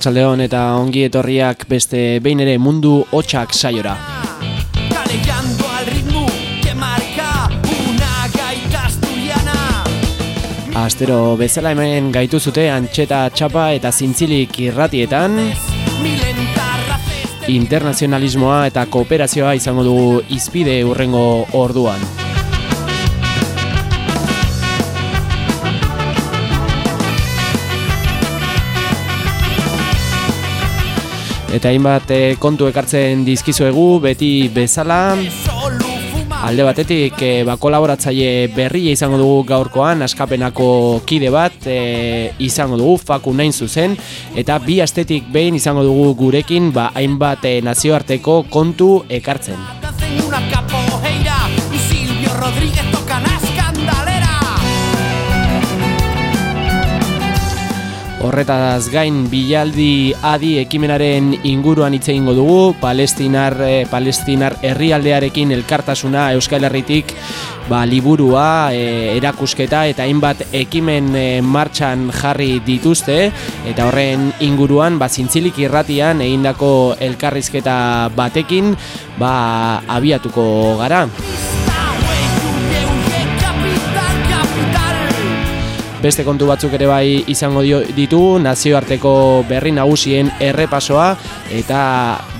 Arratsaldeon eta ongi etorriak beste behin ere mundu hotxak saiora. Astero bezala hemen gaitu zute antxeta txapa eta zintzilik irratietan. Internazionalismoa eta kooperazioa izango dugu izpide urrengo orduan Eta hainbat e, kontu ekartzen dizkizuegu beti bezala. Alde batetik e, ba, kolaboratzaile berria izango dugu gaurkoan Askapenako kide bat e, izango dugu faku nain zuzen. Eta bi astetik behin izango dugu gurekin ba, hainbat e, nazioarteko kontu ekartzen Horretaz gain bilaldi adi ekimenaren inguruan hitz egingo dugu, Palestinar eh, Palestinar herrialdearekin elkartasuna Euskal Herritik ba, liburua, e, erakusketa eta hainbat ekimen e, martxan jarri dituzte eta horren inguruan ba zintzilik irratian egindako elkarrizketa batekin ba abiatuko gara. Beste kontu batzuk ere bai izango ditu nazioarteko berri nagusien errepasoa eta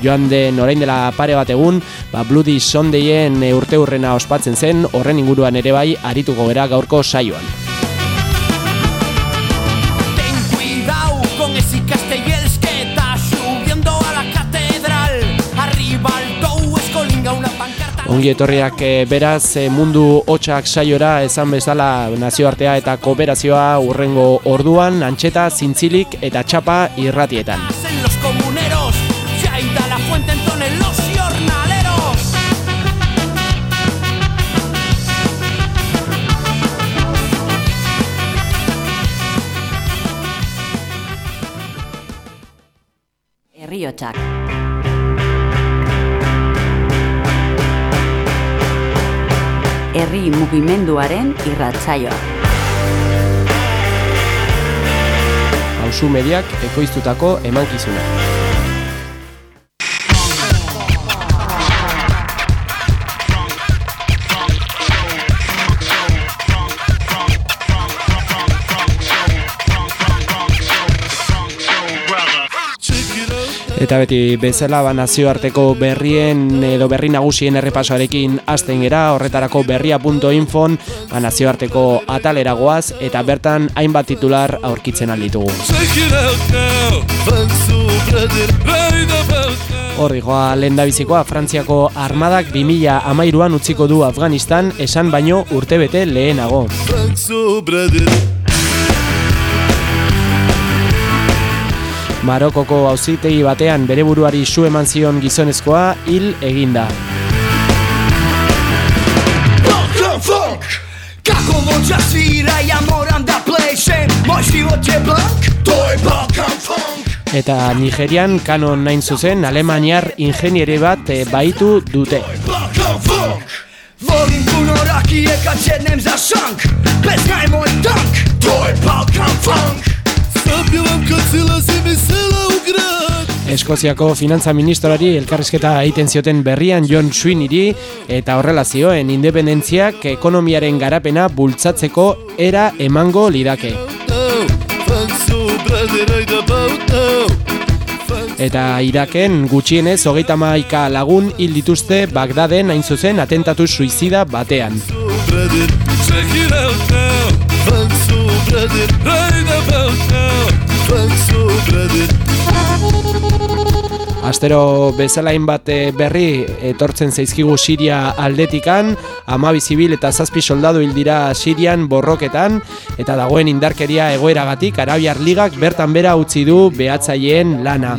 joan den orain dela pare bat egun ba, Bloody Sundayen urte hurrena ospatzen zen horren inguruan ere bai arituko gera gaurko saioan. Ongi etorriak eh, beraz eh, mundu hotxak saiora esan bezala nazioartea eta kooperazioa urrengo orduan, antxeta, zintzilik eta txapa irratietan. Herriotsak. Herri mugimenduaren irratzaioa. Hauzu mediak ekoiztutako emankizuna. Eta beti bezala ba, nazioarteko berrien edo berri nagusien errepasoarekin hasten gera, horretarako berria.info ba, nazioarteko ataleragoaz eta bertan hainbat titular aurkitzen alditugu. Horri joa lehen bizikoa, Frantziako armadak 2000 amairuan utziko du Afganistan esan baino urtebete lehenago. Marokoko auzitegi batean bere buruari su eman zion gizonezkoa hil eginda. Eta Nigerian kanon nain zuzen Alemaniar ingeniere bat e, baitu dute. Za tank. To je Balkan Funk Eskoziako finantza ministroari elkarrizketa egiten zioten berrian John Sweeneyri eta horrela zioen independentziak ekonomiaren garapena bultzatzeko era emango lidake. Eta Iraken gutxienez hogeita maika lagun hil dituzte Bagdaden hain zuzen atentatu suizida batean. Astero bezalain bat eh, berri etortzen zaizkigu Siria aldetikan, ama bizibil eta zazpi soldadu hildira Sirian borroketan, eta dagoen indarkeria egoeragatik Arabiar Ligak bertan bera utzi du behatzaileen lana.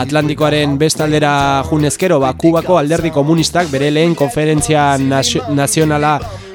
Atlantikoaren bestaldera junezkero, ba, Kubako alderdi komunistak bere lehen konferentzia nazionala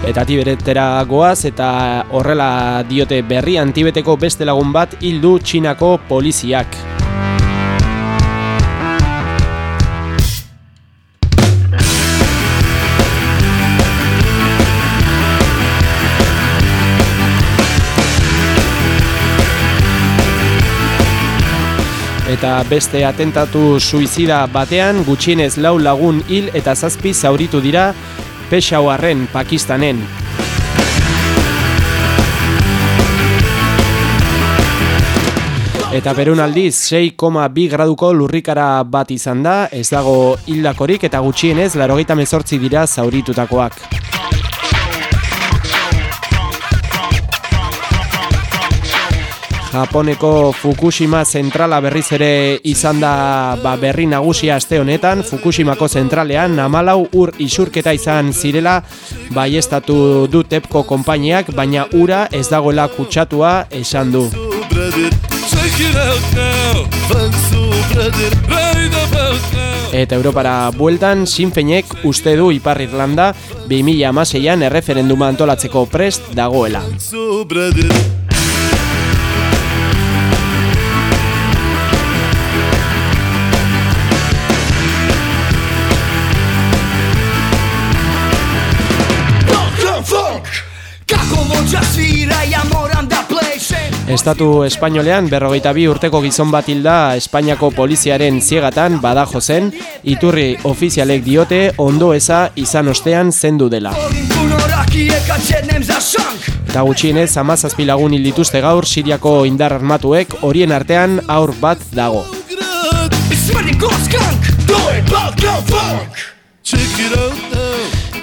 Eta Tiberetera goaz eta horrela diote berrian Tibeteko beste lagun bat hildu Txinako poliziak. Eta beste atentatu suizida batean gutxienez lau lagun hil eta zazpi zauritu dira Peshawaren Pakistanen. Eta perun aldiz, 6,2 graduko lurrikara bat izan da, ez dago hildakorik eta gutxienez, larogeita mezortzi dira zauritutakoak. Japoneko Fukushima zentrala berriz ere izan da ba, berri nagusia aste honetan, Fukushimako zentralean namalau ur isurketa izan zirela baiestatu du tepko konpainiak, baina ura ez dagoela kutsatua esan du. Eta Europara bueltan, Sinfeinek uste du Ipar Irlanda 2006an erreferenduma antolatzeko prest dagoela. Estatu espainolean berrogeita bi urteko gizon bat hilda Espainiako poliziaren ziegatan badajo zen, iturri ofizialek diote ondo eza izan ostean zendu dela. Eta gutxienez, amazazpi lagun gaur Siriako indar armatuek horien artean aur bat dago.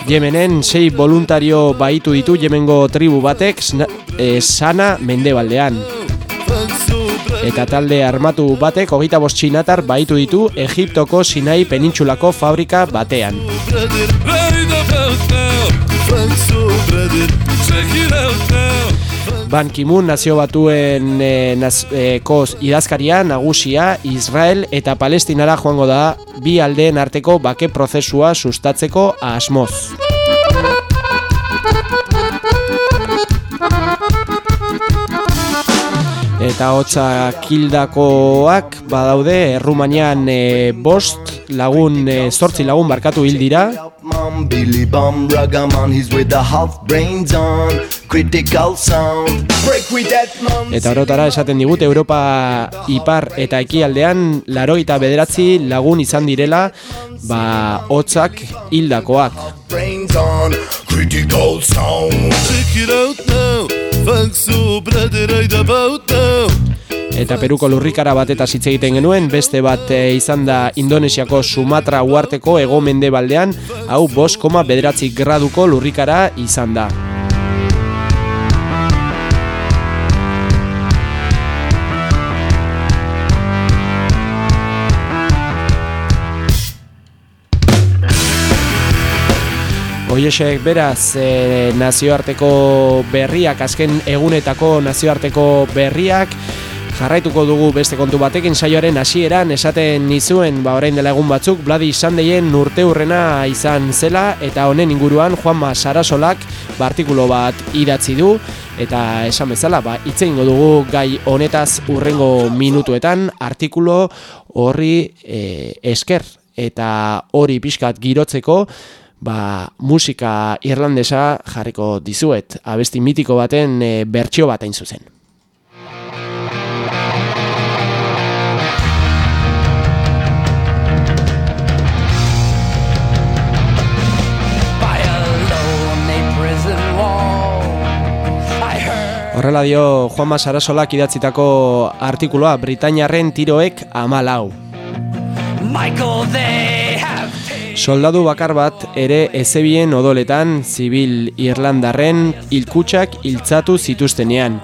Yemenen sei voluntario baitu ditu Yemengo tribu batek e, sana mendebaldean. Eta talde armatu batek hogeita bost txinatar baitu ditu Egiptoko Sinai penintxulako fabrika batean. Ban Kimun nazio batuen e, naz, e, koz idazkaria nagusia Israel eta Palestinara joango da bi aldeen arteko bake prozesua sustatzeko asmoz. Eta hotza kildakoak badaude Errumanian e, bost lagun, e, zortzi lagun barkatu hil dira. Eta orotara esaten digut Europa ipar eta ekialdean laroita bederatzi lagun izan direla ba hotzak hildakoak Eta Peruko lurrikara bat eta hitz egiten genuen, beste bat e, izan da Indonesiako Sumatra uarteko ego baldean, hau bos koma bederatzi graduko lurrikara izan da. Oiesek beraz e, nazioarteko berriak, azken egunetako nazioarteko berriak, Jarraituko dugu beste kontu batekin saioaren hasieran esaten nizuen ba orain dela egun batzuk Bloody Sundayen urte urrena izan zela eta honen inguruan Juanma Sarasolak ba artikulo bat idatzi du eta esan bezala ba itzeingo dugu gai honetaz urrengo minutuetan artikulo horri e, esker eta hori pixkat girotzeko ba, musika irlandesa jarriko dizuet abesti mitiko baten e, bertsio bat hain zuzen. Horrela dio Juanma Sarasolak idatzitako artikuloa Britainiarren tiroek amalau. Soldadu bakar bat ere ezebien odoletan zibil Irlandarren hilkutsak hiltzatu zituztenean.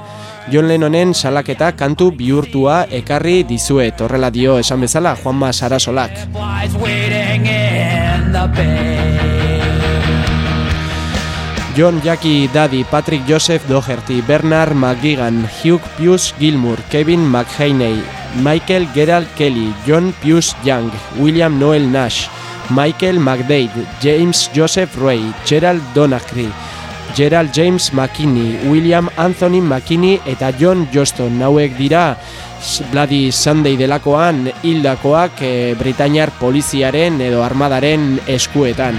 John Lennonen salaketa kantu bihurtua ekarri dizuet, horrela dio esan bezala Juanma Sarasolak. John Jackie Daddy, Patrick Joseph Doherty, Bernard McGigan, Hugh Pius Gilmour, Kevin McHaney, Michael Gerald Kelly, John Pius Young, William Noel Nash, Michael McDade, James Joseph Ray, Gerald Donaghy, Gerald James McKinney, William Anthony McKinney eta John Joston. Nauek dira Bloody Sunday delakoan hildakoak e, Britainiar poliziaren edo armadaren eskuetan.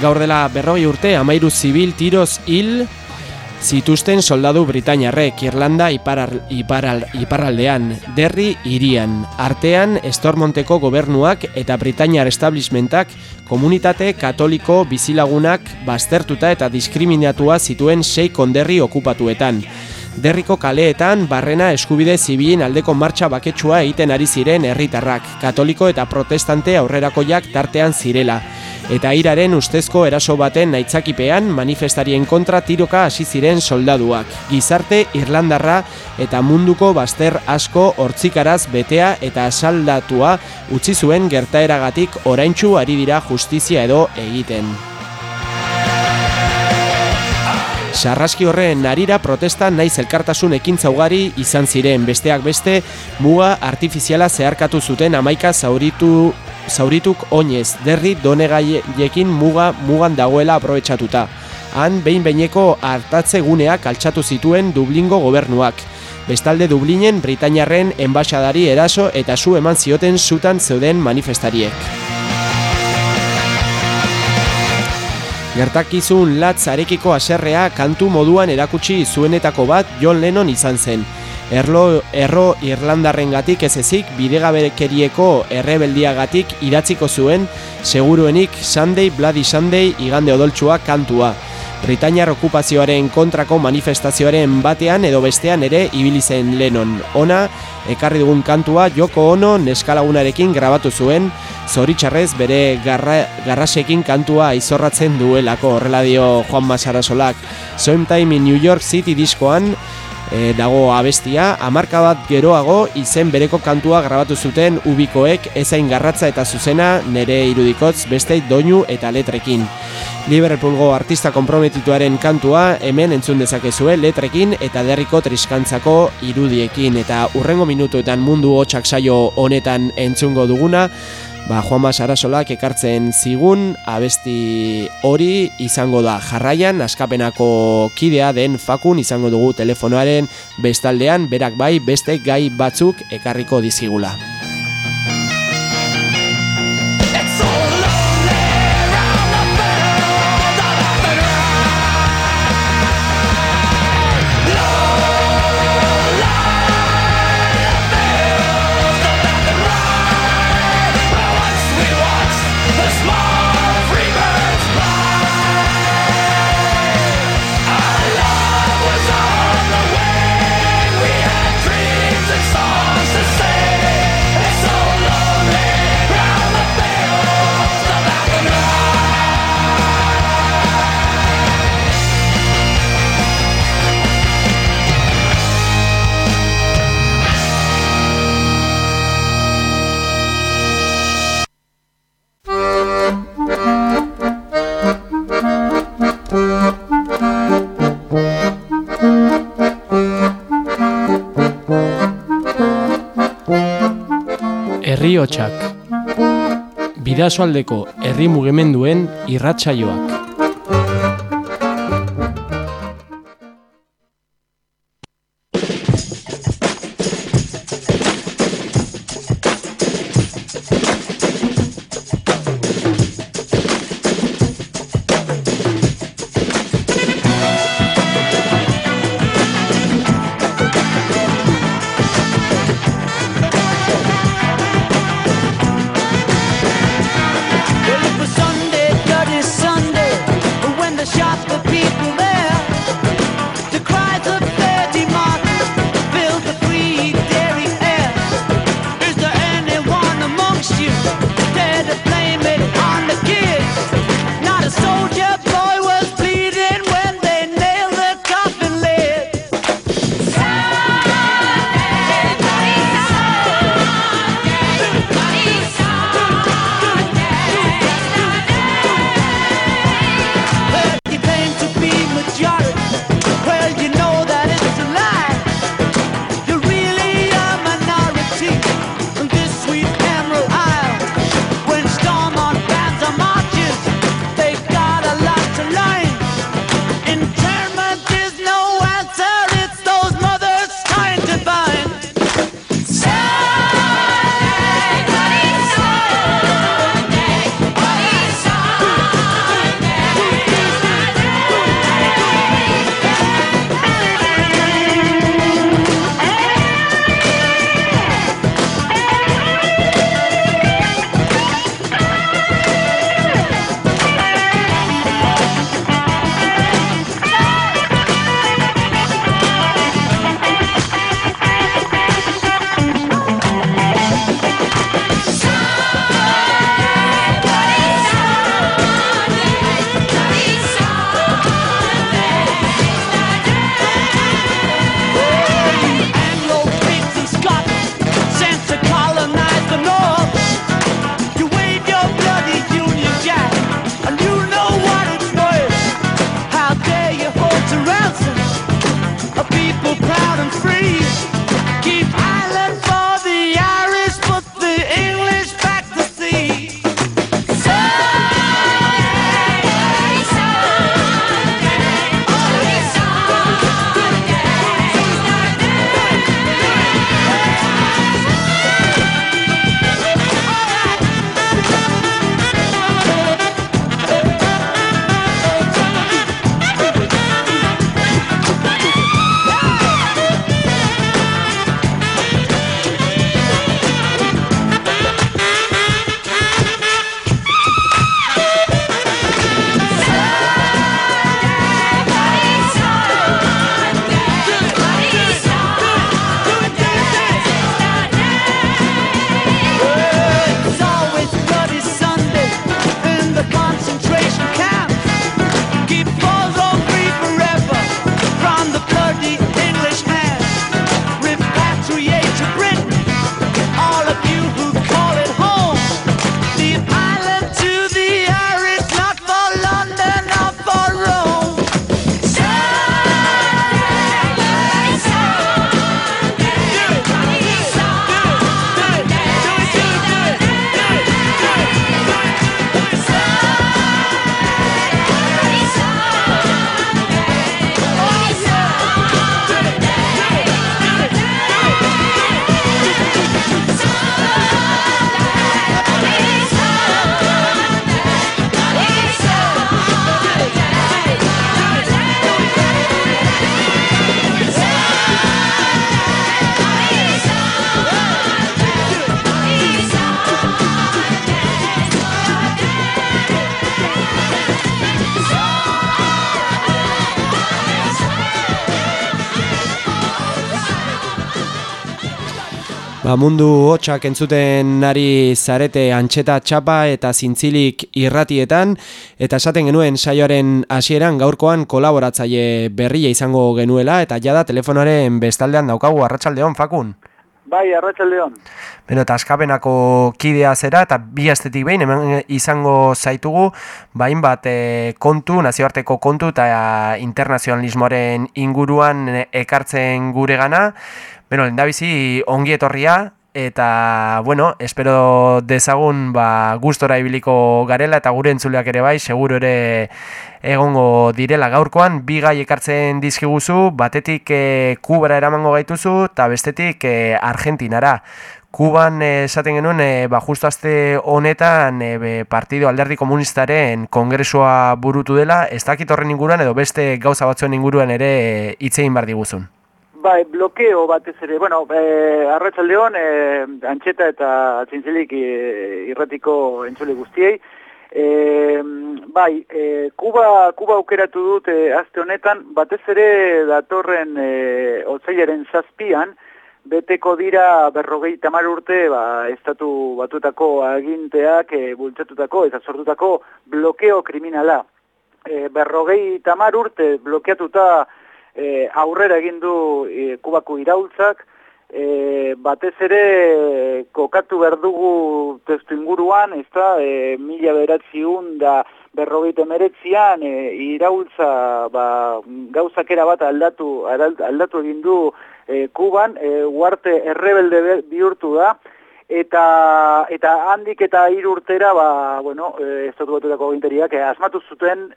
gaur dela berroi urte amairu zibil tiroz hil zituzten soldadu Britainiarrek Irlanda iparal, iparal, iparraldean, derri irian, artean Estormonteko gobernuak eta Britainiar establishmentak komunitate katoliko bizilagunak baztertuta eta diskriminatua zituen sei konderri okupatuetan. Derriko kaleetan barrena eskubide zibilin aldeko martxa baketsua egiten ari ziren herritarrak, katoliko eta protestante aurrerakoiak tartean zirela eta iraren ustezko eraso baten naitzakipean manifestarien kontra tiroka hasi ziren soldaduak. Gizarte Irlandarra eta munduko baster asko hortzikaraz betea eta saldatua utzi zuen gertaeragatik oraintsu ari dira justizia edo egiten. Sarraski horren narira protesta naiz elkartasun ekintza ugari izan ziren besteak beste muga artifiziala zeharkatu zuten amaika zauritu zaurituk oinez, derri donegaiekin muga mugan dagoela aprobetsatuta. Han behin beineko hartatze guneak altxatu zituen Dublingo gobernuak. Bestalde Dublinen Britainiarren enbaixadari eraso eta zu eman zioten zutan zeuden manifestariek. Gertakizun latz arekiko aserrea kantu moduan erakutsi zuenetako bat John Lennon izan zen erlo, erro Irlandarrengatik ez ezik bidegaberekerieko errebeldiagatik idatziko zuen seguruenik Sunday Bloody Sunday igande odoltsua kantua. Britainiar okupazioaren kontrako manifestazioaren batean edo bestean ere ibili zen Lennon. Ona, ekarri dugun kantua Joko Ono neskalagunarekin grabatu zuen, zoritxarrez bere garra, garrasekin kantua izorratzen duelako, horrela dio Juan Masarasolak. Time in New York City diskoan, e, dago abestia, amarka bat geroago izen bereko kantua grabatu zuten ubikoek ezain garratza eta zuzena nere irudikotz beste doinu eta letrekin. Liverpoolgo artista komprometituaren kantua hemen entzun dezakezue letrekin eta derriko triskantzako irudiekin eta urrengo minutuetan mundu hotxak saio honetan entzungo duguna ba, Juanma Sarasolak ekartzen zigun abesti hori izango da jarraian askapenako kidea den fakun izango dugu telefonoaren bestaldean berak bai beste gai batzuk ekarriko dizigula. Herri hotxak. Bidasoaldeko herri mugimenduen irratsaioak. Mundu hotxak entzuten nari zarete antxeta txapa eta zintzilik irratietan, eta esaten genuen saioaren hasieran gaurkoan kolaboratzaile berria izango genuela, eta jada telefonaren bestaldean daukagu arratsaldeon fakun. Bai, arratsaldeon. Beno, eta askapenako kidea zera, eta bi astetik behin hemen izango zaitugu, bain bat e, kontu, nazioarteko kontu eta internazionalismoaren inguruan ekartzen gure gana, Beno, lendabizi ongi etorria, eta bueno, espero dezagun ba, gustora ibiliko garela eta gure entzuleak ere bai, seguro ere egongo direla gaurkoan, bi gai ekartzen dizkiguzu, batetik e, Kubara eramango gaituzu eta bestetik e, Argentinara. Kuban eh, esaten genuen, e, ba, justu azte honetan e, Partido Alderdi Komunistaren kongresua burutu dela, ez dakit horren inguruan edo beste gauza batzuen inguruan ere hitzein bar diguzun. Bai, blokeo batez ere, bueno, e, arratsaldeon e, antxeta eta atzintzelik e, irratiko entzule guztiei. E, bai, e, Kuba, Kuba aukeratu dut e, azte honetan, batez ere datorren e, otzailaren zazpian, beteko dira berrogei tamar urte, ba, estatu batutako aginteak e, bultzatutako eta sortutako blokeo kriminala. E, berrogei tamar urte blokeatuta e, aurrera egin du e, kubako iraultzak, e, batez ere kokatu behar dugu testu inguruan, ez da, e, mila beratziun da berrogeite meretzian, e, iraultza ba, gauzakera bat aldatu, aldatu egin du e, kuban, e, uarte errebelde bihurtu da, eta eta handik eta hiru urtera ba bueno eh, estatu batutako ginteriak eh, asmatu zuten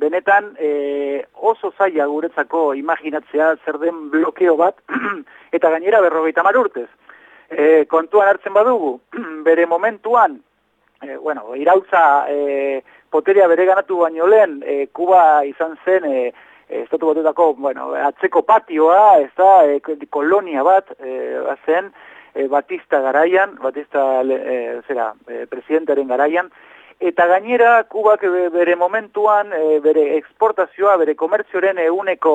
benetan eh, oso zaila guretzako imaginatzea zer den blokeo bat eta gainera 50 urtez. Eh, kontuan hartzen badugu bere momentuan eh, bueno irautza eh, poteria bere ganatu baino lehen eh, Kuba izan zen eh, estatu batutako bueno atzeko patioa ez da eh, kolonia bat eh, zen e, Batista garaian, Batista e, zera, e, presidentaren garaian, eta gainera Kubak bere momentuan, e, bere exportazioa, bere komertzioaren eguneko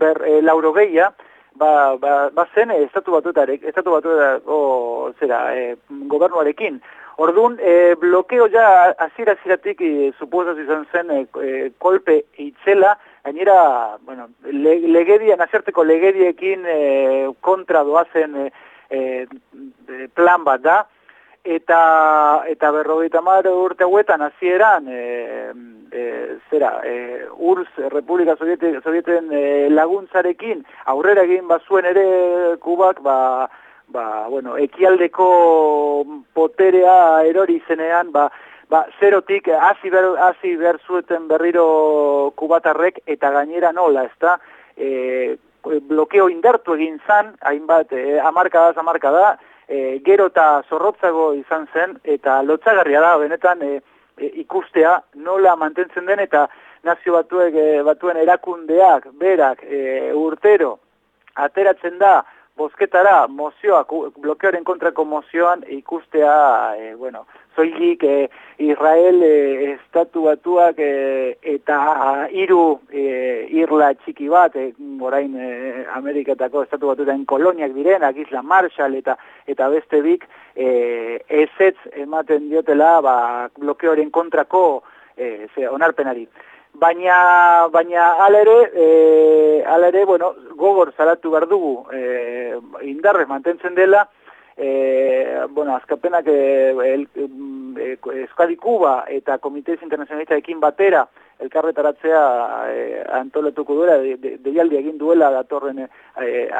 ber, e, laurogeia, ba, ba, ba zen estatu batutarek, estatu batutako zera, e, gobernuarekin. Orduan, e, blokeo ja azira aziratik e, izan zen e, kolpe itzela, gainera, bueno, le, legedia, nazerteko legediekin e, kontra doazen e, e, plan bat da, eta eta berrogeita mar urte hauetan hasieran e, e, zera e, URSS Republika Sovieten, Sovieten e, laguntzarekin aurrera egin bazuen ere Kubak ba, ba, bueno, ekialdeko poterea erori zenean ba, ba, zerotik hasi ber, hasi ber zueten berriro kubatarrek eta gainera nola, ezta? Eh, blokeo indartu egin zan, hainbat, eh, amarka da, amarka da, e, gero eta zorrotzago izan zen, eta lotzagarria da, benetan e, ikustea nola mantentzen den, eta nazio batuek, batuen erakundeak, berak, e, urtero, ateratzen da, bozketara, mozioak, blokeoren kontrako mozioan ikustea, e, bueno, zoilik e, Israel e, estatu batuak e, eta hiru e, irla txiki bat, e, orain e, Ameriketako estatu batuten koloniak direnak, Isla Marshall eta eta beste bik, e, ezetz ematen diotela ba, blokeoren kontrako e, ze, onarpenari. Baina, baina alere, e, alere, bueno, gogor zalatu behar dugu, e, indarrez mantentzen dela, e, bueno, azkapenak e, e, Euskadi Kuba eta Komitez Internacionalista ekin batera elkarretaratzea e, antolatuko duela, deialdi de, egin duela datorren e,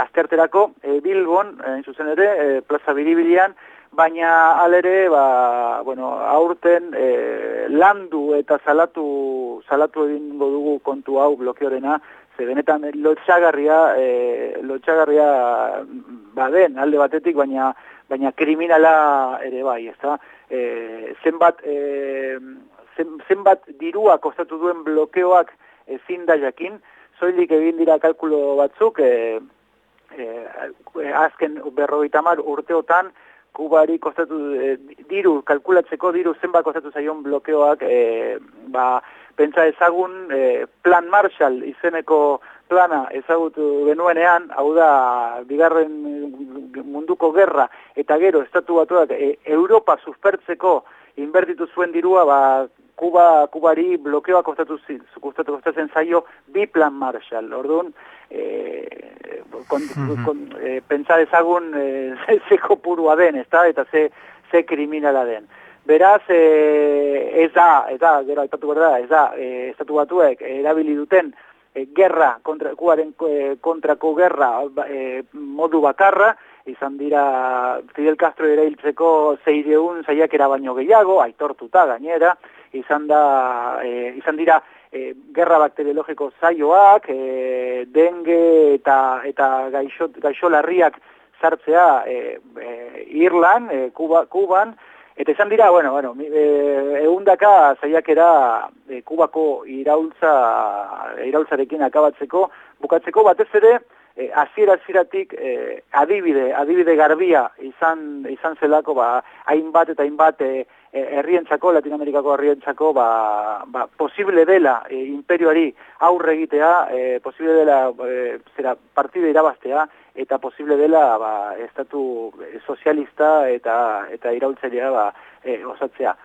azterterako, e, Bilbon, en zuzen ere, e, Plaza Biribilian, baina alere, ba, bueno, aurten e, landu eta salatu, salatu egingo dugu kontu hau blokeorena, ze benetan lotxagarria, e, lotxagarria baden alde batetik, baina baina kriminala ere bai, ezta? E, zenbat, e, zenbat dirua kostatu duen blokeoak ezin da jakin, zoilik egin dira kalkulo batzuk, e, e, azken berroita mar urteotan, kubari kostatu e, diru, kalkulatzeko diru zenbat kostatu zaion blokeoak, e, ba, pentsa ezagun e, plan Marshall izeneko plana ezagutu genuenean, hau da, bigarren munduko gerra, eta gero, estatu batuak, e, Europa suspertzeko inbertitu zuen dirua, ba, Kuba, Kubari blokeoa kostatu, kostatu kostatzen zaio bi plan Marshall. Orduan, e, kon, kon, e, pentsa ezagun e, ze, ze kopurua den, ezta? eta ze, ze kriminala den. Beraz, e, ez da, ez da, gero aipatu da, ez da, e, estatu batuek erabili duten e, gerra, kontra, kubaren e, kontrako gerra e, modu bakarra, izan dira Fidel Castro ere hiltzeko zeireun zaiakera baino gehiago, aitortuta gainera, izan, da, e, izan dira e, gerra bakteriologiko zaioak, e, dengue eta, eta gaixo, gaixo larriak sartzea e, e, Irlan, e, Kuba, Kuban, Eta izan dira, bueno, bueno, e, eundaka zaiakera e, kubako iraultza, iraultzarekin akabatzeko, bukatzeko batez ere, e, aziera aziratik e, adibide, adibide garbia izan, izan zelako, ba, hainbat eta hainbat e, e herrientzako, Latinoamerikako herrientzako, ba, ba, posible dela e, imperioari aurre egitea, e, posible dela e, zera, partide irabaztea, eta posible dela ba, estatu sozialista eta eta iraultzailea ba, e, osatzea.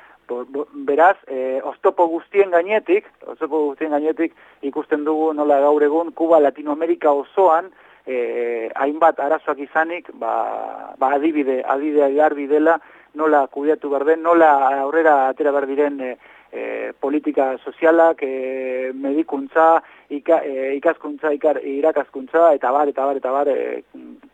beraz, e, oztopo guztien gainetik, oztopo guztien gainetik ikusten dugu nola gaur egun Kuba Latinoamerika osoan e, hainbat arazoak izanik, ba, ba adibide, adibide garbi dela nola kudeatu behar nola aurrera atera behar diren e, e, politika sozialak, e, medikuntza, ika, e, ikaskuntza, ikar, irakaskuntza, eta bar, eta bar, eta bar, e,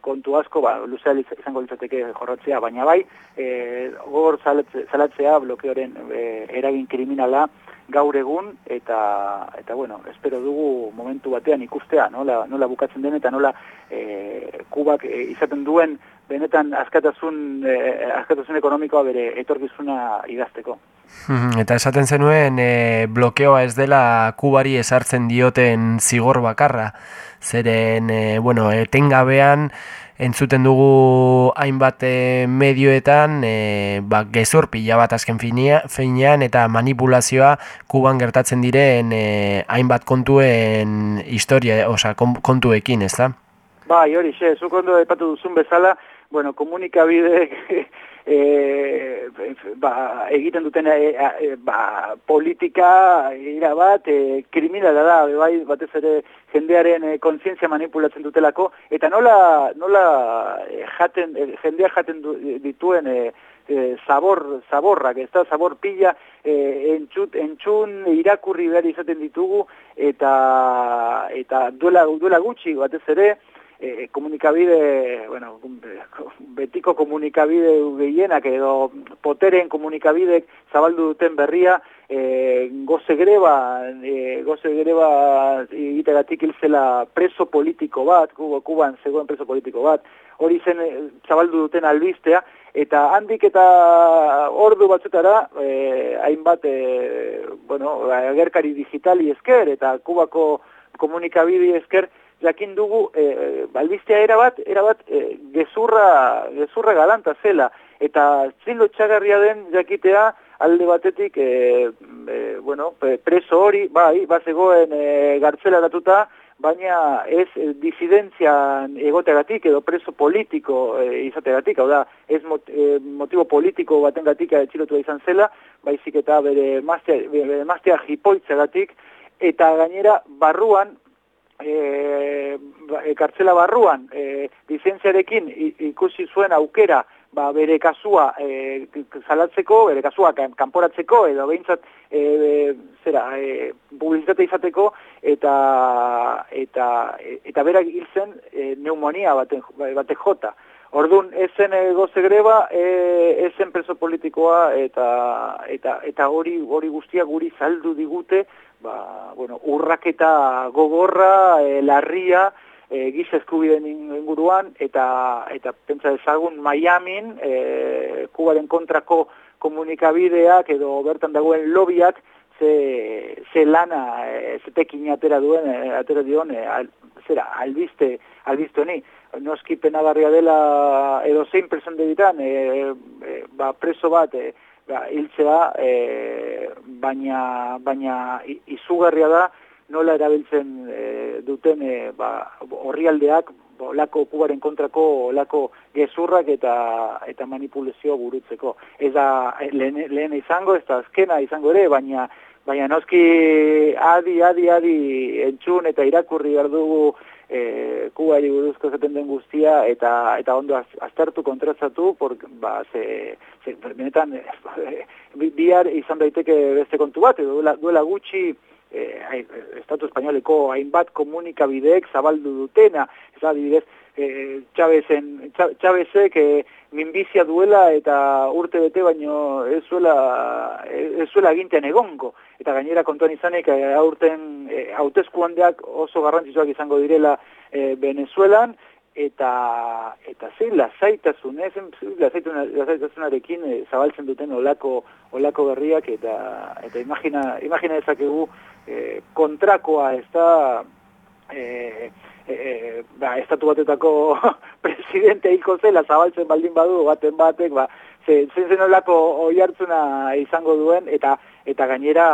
kontu asko, ba, luzea izango litzateke jorratzea, baina bai, e, gogor zalatzea blokeoren e, eragin kriminala gaur egun, eta, eta bueno, espero dugu momentu batean ikustea, nola, nola bukatzen den, eta nola e, kubak e, izaten duen, benetan askatasun, e, askatasun ekonomikoa bere etorkizuna idazteko. Eta esaten zenuen e, blokeoa ez dela kubari esartzen dioten zigor bakarra, zeren, e, bueno, etengabean entzuten dugu hainbat e, medioetan e, ba, gezur pila bat azken finean eta manipulazioa kuban gertatzen diren e, hainbat kontuen historia, oza, kontuekin, ez da? Bai, hori, xe, zu kontu epatu duzun bezala, bueno, komunikabide e, ba, egiten duten e, e, ba, politika ira bat e, kriminala da bai batez ere jendearen e, kontzientzia manipulatzen dutelako eta nola nola jaten e, jendea jaten dituen e, zabor zaborrak ez da zabor pila e, entzut, entzun irakurri behar izaten ditugu eta eta duela, duela gutxi batez ere e, komunikabide, bueno, betiko komunikabide gehienak edo poteren komunikabidek zabaldu duten berria, e, goze greba, e, goze greba egitegatik ilzela preso politiko bat, kuban zegoen preso politiko bat, hori zen zabaldu duten albistea, eta handik eta ordu batzutara, e, hainbat, e, bueno, agerkari digitali esker, eta kubako komunikabide esker, jakin dugu e, balbistea erabat, erabat e, gezurra, gezurra galanta zela. Eta zilo txagarria den jakitea alde batetik e, e, bueno, preso hori, bai, bazegoen e, gartzela datuta, baina ez disidentzian egotegatik edo preso politiko e, izategatik, hau da, ez mot, e, motibo politiko baten gatik atxilotu izan zela, baizik eta bere maztea, bere maztea jipoitzegatik, eta gainera barruan e, kartzela barruan e, licentziarekin ikusi zuen aukera ba, bere kasua e, zalatzeko, bere kasua kanporatzeko edo behintzat e, zera, e, publizitate izateko eta eta eta berak hil zen e, neumonia baten, bate jota. Orduan, ezen goze greba, e, ezen preso politikoa eta eta eta hori hori guztia guri saldu digute ba, bueno, urraketa gogorra, e, larria, e, giza eskubiden inguruan, eta, eta pentsa ezagun Miamiin, e, kubaren kontrako komunikabideak edo bertan dagoen lobiak, ze, ze lana, e, zetekin atera duen, e, atera dion, e, al, zera, albiste, albiste honi. Noski penagarria dela edo zein presonde ditan, e, e, ba, preso bat, e, ba, hiltzea, e, baina, baina izugarria da nola erabiltzen e, duten e, ba, orrialdeak olako kubaren kontrako olako gezurrak eta eta manipulazio burutzeko. Ez da lehen, lehen izango, ez da azkena izango ere, baina baina noski adi, adi, adi entzun eta irakurri behar dugu e, kubari buruzko zaten den guztia eta eta ondo aztertu kontratzatu por, ba, ze, benetan e, bihar izan daiteke beste kontu bat edo duela, duela gutxi e, Estatu Espainoleko hainbat komunikabideek zabaldu dutena, ez adibidez, e, Chavezen, Chavezek e, minbizia duela eta urte bete baino ez zuela, ez zuela gintean egongo. Eta gainera kontuan izanek e, aurten e, oso garrantzitsuak izango direla e, Venezuelan, eta eta zein lasaitasun ez lasaitasunarekin e, zabaltzen duten olako olako berriak eta eta imagina imagina ezakegu e, kontrakoa ez da e, e, ba, estatu batetako presidente hiko zela zabaltzen baldin badu baten batek ba, zen zen olako oi hartzuna izango duen eta eta gainera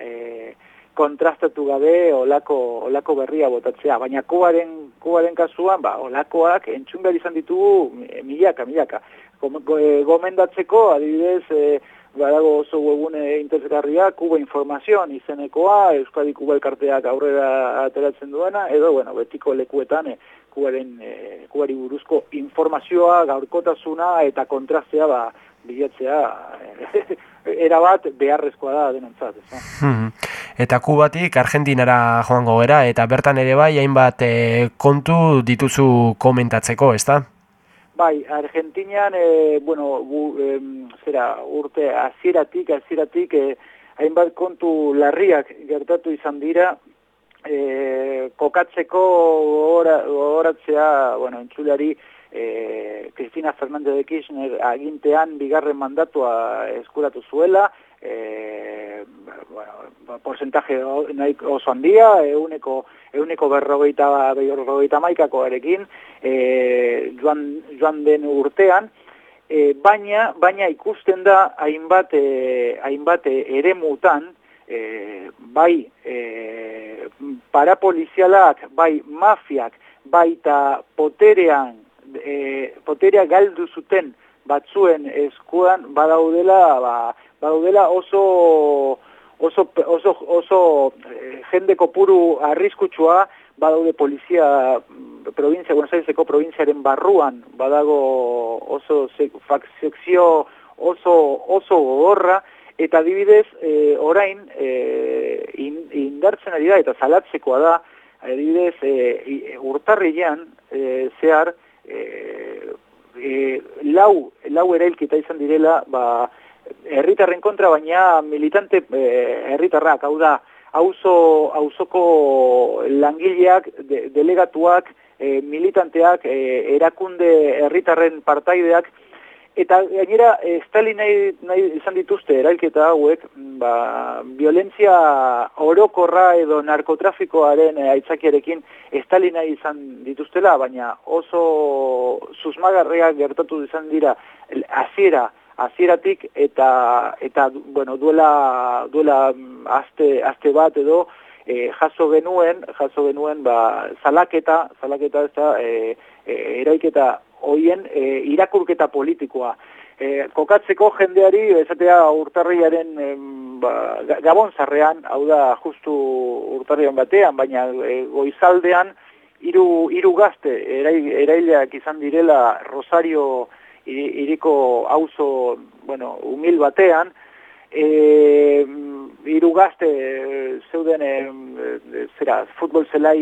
e, kontrastatu gabe olako, olako berria botatzea, baina kubaren, kubaren kasuan, ba, olakoak entzun behar izan ditugu milaka, milaka. Gomendatzeko, adibidez, e, badago oso webune interesgarria, kuba informazioan izenekoa, Euskadi Kuba elkarteak aurrera ateratzen duena, edo, bueno, betiko lekuetan, e, kubaren, e, kubari buruzko informazioa, gaurkotasuna eta kontrastea, ba, bilatzea, e, erabat beharrezkoa da denontzat. Ez, hmm. Eta kubatik Argentinara joango gera, eta bertan ere bai, hainbat e, kontu dituzu komentatzeko, ez da? Bai, Argentinian, e, bueno, gu, e, zera, urte, azieratik, azieratik, e, hainbat kontu larriak gertatu izan dira, e, kokatzeko gogoratzea, bueno, entzulari, e, Cristina Fernández de Kirchner agintean bigarren mandatua eskuratu zuela, e, bueno, porcentaje oso handia, euneko, euneko berrogeita, berrogeita maikako erekin, e, joan, joan den urtean, e, baina, baina ikusten da hainbat, e, hainbat ere mutan, e, bai e, parapolizialak, bai mafiak, baita poterean, e, poterea galdu zuten batzuen eskuan badaudela, ba, badaudela oso oso oso oso eh, jende kopuru arriskutsua badaude polizia mm, provincia Buenos Aireseko provinziaren barruan. Badago oso fakzio oso oso gogorra. Eta adibidez e, orain e, indartzen ari da eta zalatzekoa da adibidez e, urtarrilean e, zehar e, e, lau lau erailketa izan direla ba herritarren kontra baina militante eh, herritarrak, hau da, auzo auzoko langileak, delegatuak, e, militanteak, e, erakunde herritarren partaideak eta gainera Stalin nahi, nahi izan dituzte erailketa hauek, ba, violentzia orokorra edo narkotrafikoaren aitzakiarekin Stalin nahi izan dituztela, baina oso susmagarreak gertatu izan dira hasiera hasieratik eta eta bueno duela duela mm, aste aste bat edo e, jaso genuen jaso genuen ba salaketa salaketa ez da e, e, eraiketa hoien e, irakurketa politikoa. E, kokatzeko jendeari esatea urtarriaren e, ba, gabon zarrean hau da justu urtarrian batean baina e, goizaldean hiru hiru gazte eraileak izan direla Rosario iriko auzo, bueno, humil batean, e, iru gazte zeuden e, zera, futbol zelai,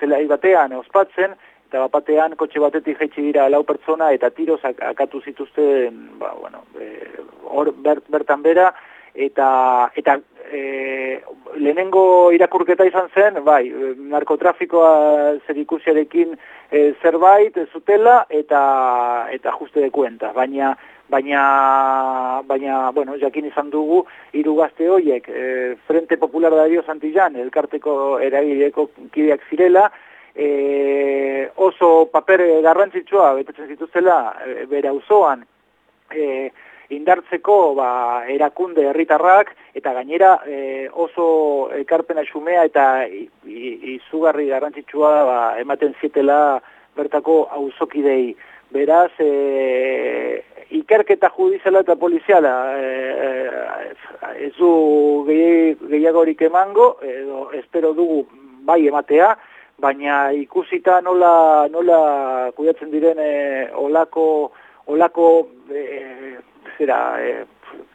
zelai batean ospatzen, eta batean kotxe batetik jaitsi dira lau pertsona eta tiroz akatu zituzten, ba, bueno, e, hor bertan bera, eta, eta e, lehenengo irakurketa izan zen, bai, narkotrafikoa zer ikusiarekin e, zerbait zutela eta eta juste de cuenta, baina baina baina bueno, jakin izan dugu hiru gazte hoiek e, Frente Popular de Dios Santillán, elkarteko eragileko kideak zirela, e, oso paper garrantzitsua betetzen zituztela e, bere auzoan, eh indartzeko ba, erakunde herritarrak eta gainera e, oso ekarpena xumea eta izugarri garrantzitsua ba, ematen zietela bertako auzokidei. Beraz, e, ikerketa judiziala eta poliziala e, e, ez du gehiagorik emango, edo espero dugu bai ematea, baina ikusita nola, nola kudatzen diren olako, olako e, zera, e,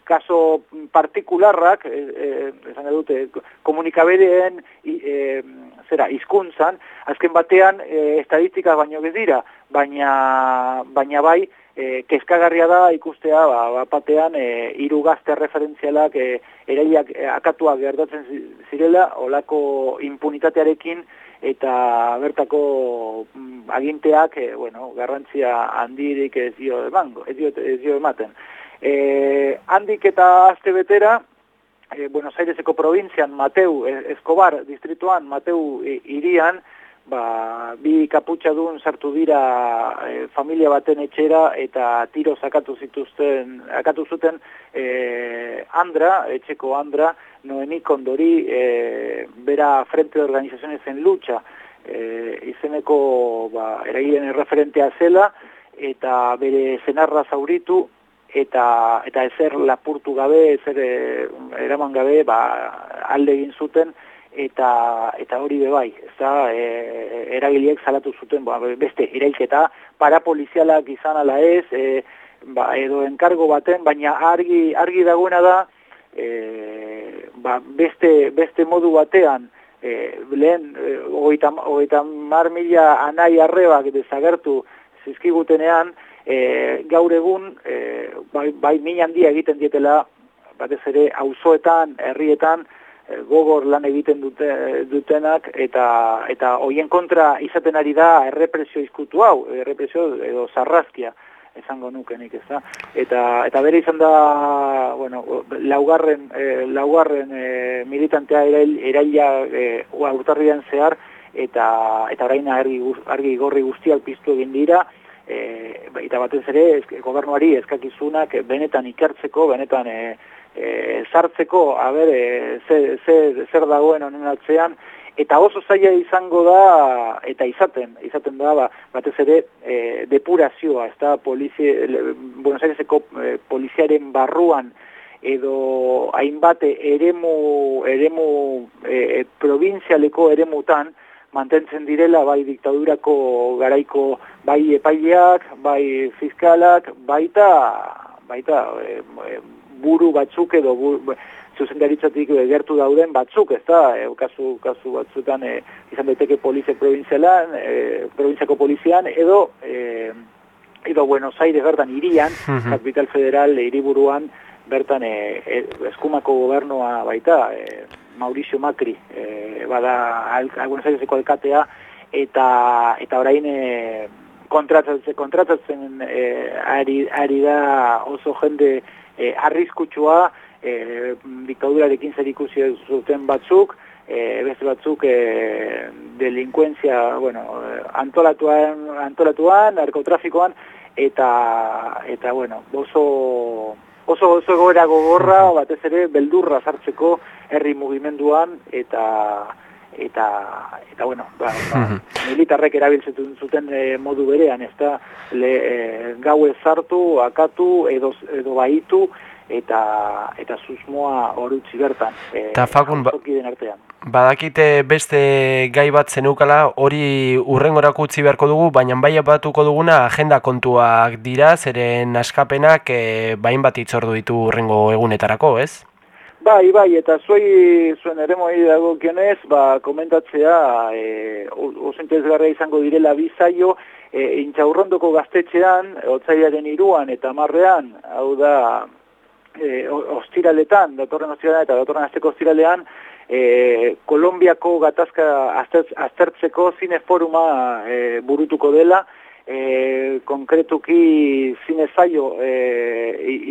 kaso partikularrak, e, e, esan dute, komunikabedeen e, zera, izkuntzan, azken batean e, estadistika baino dira, baina, baina bai, e, kezkagarria da ikustea, ba, bat batean, e, iru gazte referentzialak e, eraiak e, akatuak gertatzen zirela, olako impunitatearekin, eta bertako mm, aginteak, e, bueno, garrantzia handirik ez dio emango, ez dio, ez dio ematen. E, handik eta azte betera, e, Buenos Aireseko provintzian, Mateu, Escobar, distrituan, Mateu e, irian, ba, bi kaputxa duen sartu dira e, familia baten etxera eta tiro sakatu zituzten, akatu zuten e, Andra, etxeko Andra, noenik ondori e, bera frente de organizaziones en lucha, e, izeneko ba, eragilen referentea zela, eta bere zenarra zauritu, eta eta ezer lapurtu gabe, ezer e, eraman gabe, ba, alde egin zuten, eta eta hori be bai, ezta e, eragileek salatu zuten ba, beste irailketa parapolizialak izan ala ez, e, ba, edo enkargo baten, baina argi argi dagoena da e, ba, beste, beste modu batean e, lehen hogeita mar mila anai arrebak dezagertu zizkigutenean e, gaur egun e, bai, bai min handia egiten dietela batez ere auzoetan, herrietan e, gogor lan egiten dute, dutenak eta eta hoien kontra izaten ari da errepresio izkutu hau, errepresio edo zarrazkia esango nukenik, ez da? Eta, eta bere izan da, bueno, laugarren, e, laugarren e, militantea eraila e, urtarrian zehar, eta, eta orain argi, argi gorri guztiak piztu egin dira, e, eta batez ere gobernuari eskakizunak benetan ikertzeko, benetan e, e, sartzeko, a ber, e, zer dagoen honen atzean, eta oso zaila izango da, eta izaten, izaten da, ba, batez ere e, depurazioa, ez da, polizi, Buenos Aireseko e, poliziaren barruan, edo hainbat eremu, eremu e, provinzialeko eremutan, mantentzen direla bai diktadurako garaiko bai epaileak, bai fiskalak, baita baita e, buru batzuk edo buru, zuzendaritzatik gertu dauden batzuk, ez da, e, kasu, kasu batzutan e, izan daiteke polizia provinzialan, e, provinziako polizian, edo, e, edo Buenos Aires bertan irian, capital federal, iriburuan, bertan e, e, eskumako gobernoa baita, e, Mauricio Macri, e, bada al, Buenos Aireseko alkatea, eta eta orain e, kontratatzen, kontratatzen e, ari, ari da oso jende e, arriskutsua, e, diktadurarekin zer ikusi zuten batzuk, e, beste batzuk e, delinkuentzia, bueno, antolatuan, antolatuan, narkotrafikoan, eta, eta bueno, oso oso oso gora gogorra batez ere beldurra sartzeko herri mugimenduan eta eta eta bueno ba, ba, militarrek erabiltzen zuten e, modu berean ezta? Le e, gau ezartu akatu edo edo baitu eta eta susmoa orutzi bertan eh ta fakun ba, badakite beste gai bat zenukala hori urrengorako utzi beharko dugu baina bai batuko duguna agenda kontuak dira zeren askapenak e, bain bat itzordu ditu urrengo egunetarako ez? Bai, bai, eta zuei zuen ere moi dago kionez, ba, komentatzea, e, oso izango direla bizaio, e, intxaurrondoko gaztetxean, otzaiaren iruan eta marrean, hau da, e, ostiraletan, datorren ostiralean eta datorren azteko ostiralean, e, Kolombiako gatazka aztertzeko zine foruma e, burutuko dela, e, konkretuki zine zaio e,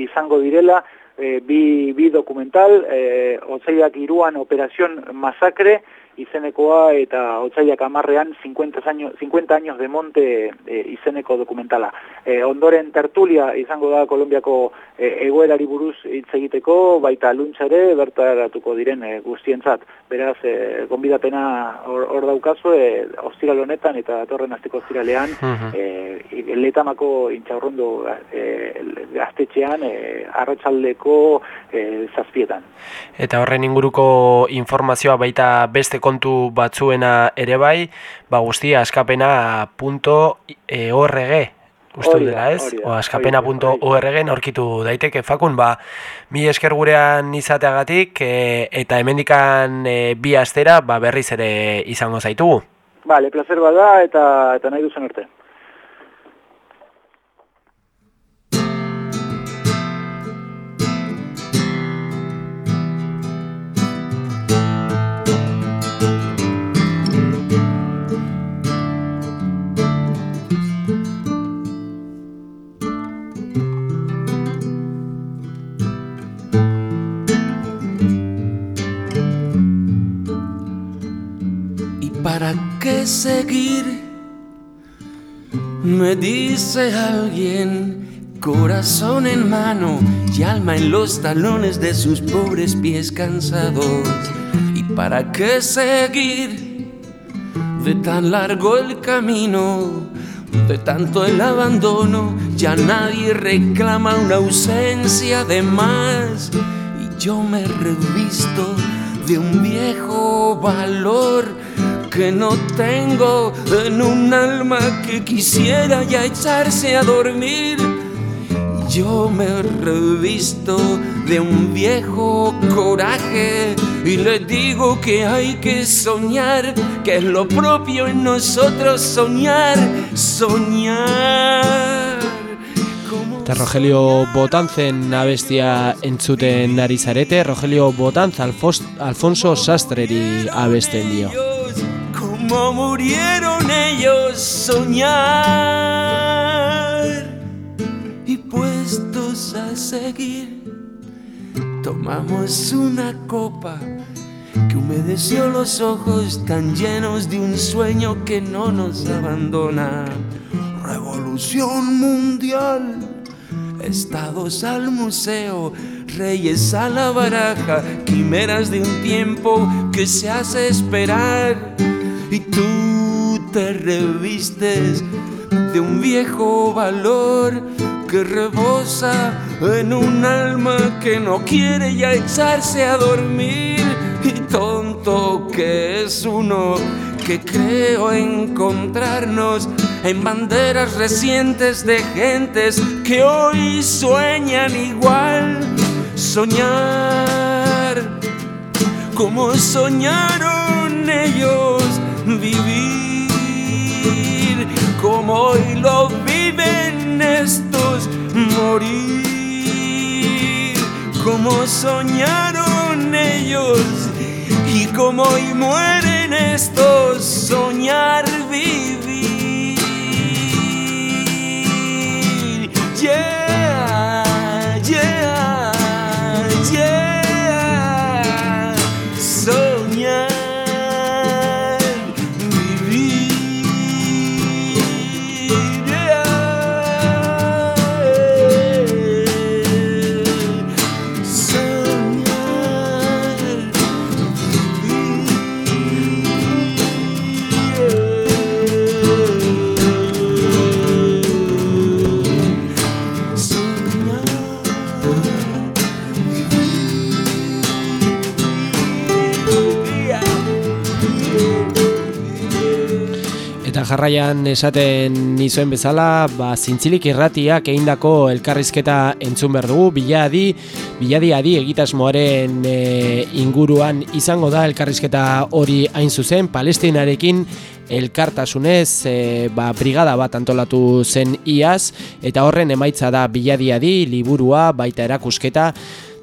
izango direla, e, bi, bi dokumental, e, otzaiak iruan operazion masakre, izenekoa eta otzailak amarrean 50 años, 50 años de monte e, izeneko dokumentala. E, ondoren tertulia izango da Kolombiako e, egoerari buruz hitz egiteko, baita luntxare bertaratuko diren e, guztientzat. Beraz, e, gonbidapena hor, hor daukazu, e, ostiral honetan eta torren azteko ostiralean, uh -huh. e, letamako intxaurrondo e, gaztetxean, e, arratsaldeko e, zazpietan. Eta horren inguruko informazioa baita beste kontu batzuena ere bai, ba guztia askapena.org uste dela ez, o askapena.org aurkitu daiteke fakun, ba, mi esker gurean izateagatik, e, eta hemendikan e, bi astera, ba, berriz ere izango zaitugu. Vale, placer bada, eta, eta nahi duzen arte. ¿Para qué seguir? Me dice alguien, corazón en mano y alma en los talones de sus pobres pies cansados. ¿Y para qué seguir? De tan largo el camino, de tanto el abandono, ya nadie reclama una ausencia de más. Y yo me revisto de un viejo valor que no tengo en un alma que quisiera ya echarse a dormir. Yo me revisto de un viejo coraje y le digo que hay que soñar, que es lo propio en nosotros soñar, soñar. Eta Rogelio Botanzen abestia entzuten ari zarete, Rogelio Botanz Alfonso Sastreri abesten dio. Como murieron ellos soñar y puestos a seguir tomamos una copa que humedeció los ojos tan llenos de un sueño que no nos abandona. Revolución mundial, estados al museo, reyes a la baraja, quimeras de un tiempo que se hace esperar y tú te revistes de un viejo valor que rebosa en un alma que no quiere ya echarse a dormir. Y tonto que es uno que creo encontrarnos en banderas recientes de gentes que hoy sueñan igual. Soñar como soñaron ellos vivir como hoy lo viven estos, morir como soñaron ellos y como hoy mueren estos, soñar vivir. Yeah, jarraian esaten nizuen bezala, ba, zintzilik irratiak egindako elkarrizketa entzun behar dugu, biladi, biladi adi egitasmoaren e, inguruan izango da elkarrizketa hori hain zuzen, palestinarekin elkartasunez e, ba, brigada bat antolatu zen iaz, eta horren emaitza da biladi adi, liburua, baita erakusketa,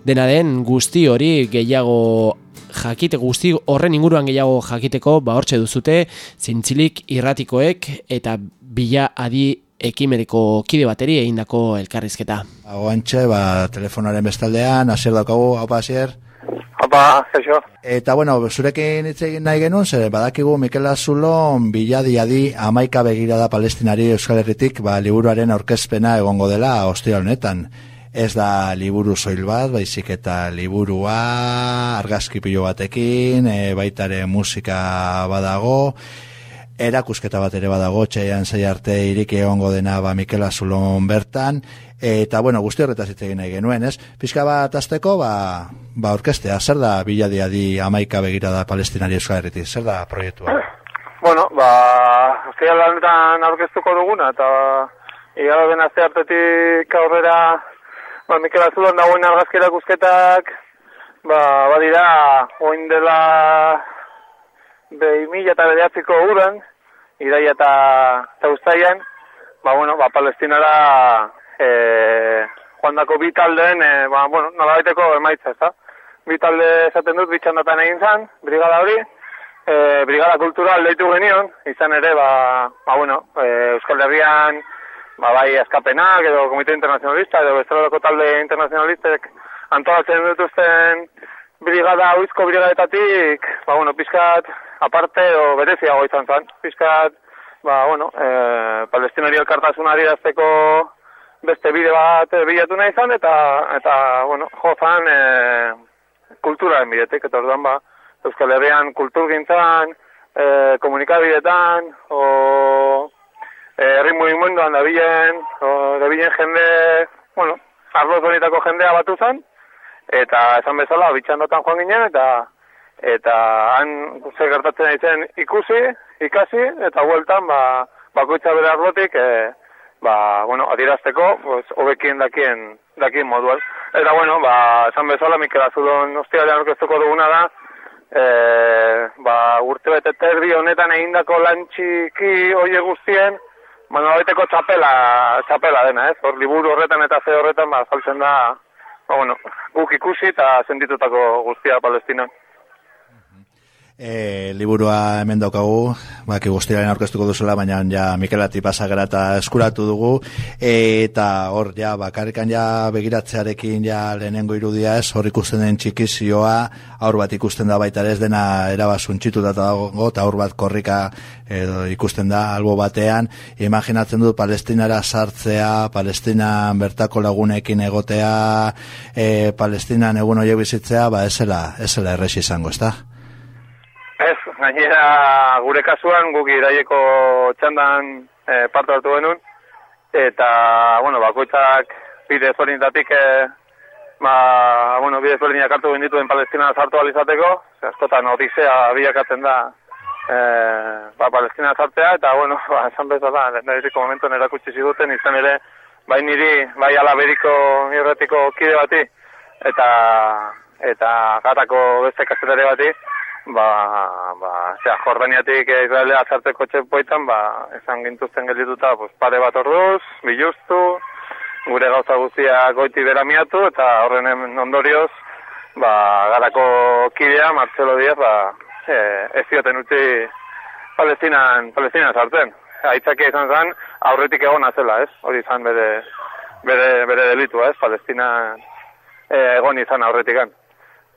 dena den guzti hori gehiago jakite guzti horren inguruan gehiago jakiteko ba hortxe duzute zintzilik irratikoek eta bila adi ekimeneko kide bateri egindako elkarrizketa. Agoantxe, ba, telefonaren bestaldean, asier daukagu, haupa asier. Haupa, eso. Eta bueno, zurekin hitz egin nahi genuen, zer badakigu Mikel Azulon bila diadi amaika begirada palestinari Euskal Herritik, ba, liburuaren aurkezpena egongo dela ostia honetan ez da liburu soil bat, baizik eta liburua argazki pilo batekin, e, baitare musika badago, erakusketa bat ere badago, txaian zei arte irik egongo dena ba Mikel Azulon bertan, eta bueno, guzti horretaz hitz egin nahi genuen, ez? Pizka bat azteko, ba, ba orkestea, zer da biladia di amaika begira da palestinari euskal herriti, zer da proiektua? Bueno, ba, aztea lanetan aurkeztuko duguna, eta igaro den azte hartetik aurrera, ba, Mikel Azulon dagoen argazkera guzketak, ba, badira, oin dela behi mila eta bedeatziko uren, idaia eta, ustaian, ba, bueno, ba, palestinara e, joan dako bi taldeen, e, ba, bueno, nola baiteko emaitza, ez da? Bi talde esaten dut, bitxandatan egin zan, brigada hori, e, brigada kultural deitu genion, izan ere, ba, ba bueno, e, Euskal Herrian, ba, bai eskapenak, edo komite internazionalista, edo bestelarako talde internazionalistek antolatzen dituzten brigada, oizko brigadetatik, ba, bueno, pizkat, aparte, o bereziago izan zen, pizkat, ba, bueno, e, palestinari elkartasunari dazteko beste bide bat e, bilatu nahi izan, eta, eta bueno, jozan e, kulturaren bidetik, eta orduan, ba, Euskal Herrian kulturgintzan, e, komunikabidetan, o herri mugimenduan da bilen, o, da bilen jende, bueno, arroz bonitako jendea batu zen, eta esan bezala, bitxandotan joan ginen, eta eta han zer gertatzen aitzen ikusi, ikasi, eta hueltan, ba, bakoitza bere arlotik, e, ba, bueno, adirazteko, pues, obekien dakien, dakien moduan. Eta, bueno, ba, esan bezala, Mikel Azulon ostialean orkestuko duguna da, e, ba, urte bete terdi honetan egindako lantxiki oie guztien, bueno, baiteko txapela, txapela dena, ez? Hor, liburu horretan eta ze horretan, ba, saltzen da, ba, bueno, guk ikusi eta sentitutako guztia Palestina. E, liburua hemen daukagu, baki guztiaren aurkeztuko duzula, baina ja Mikelati pasagara eta eskuratu dugu, e, eta hor ja bakarrikan ja begiratzearekin ja lehenengo irudia ez, hor ikusten den txikizioa, aur bat ikusten da baita ez dena erabasun txitu dago, eta aur bat korrika edo ikusten da albo batean, imaginatzen dut palestinara sartzea, palestinan bertako lagunekin egotea, e, palestinan egun hori bizitzea, ba esela, esela erresi izango, ez da? Ez, gainera gure kasuan guk iraieko txandan e, parte hartu genuen, eta, bueno, bakoitzak bide ezberdinetatik, e, ba, bueno, bide ezberdinak hartu gendituen Palestina sartu alizateko, askotan odisea bilakatzen da e, ba, Palestina sartzea, eta, bueno, ba, esan bezala, neriziko momentu erakutsi ziguten, izan ere, bai niri, bai alaberiko irretiko kide bati, eta, eta gatako beste kasetare bati, ba, ba, zera, Jordaniatik Israelea azarteko txepoitan, ba, esan gintuzten geldituta, pues, pare bat orduz, biluztu, gure gauza guztia goiti beramiatu, eta horren ondorioz, ba, garako kidea, Marcelo Díaz, ba, e, ez zioten utzi Palestinan, Palestinan sartzen. Aitzaki izan zen, aurretik egon zela, ez? Hori izan bere, bere, bere delitu, ez? Palestina e, egon izan aurretikan.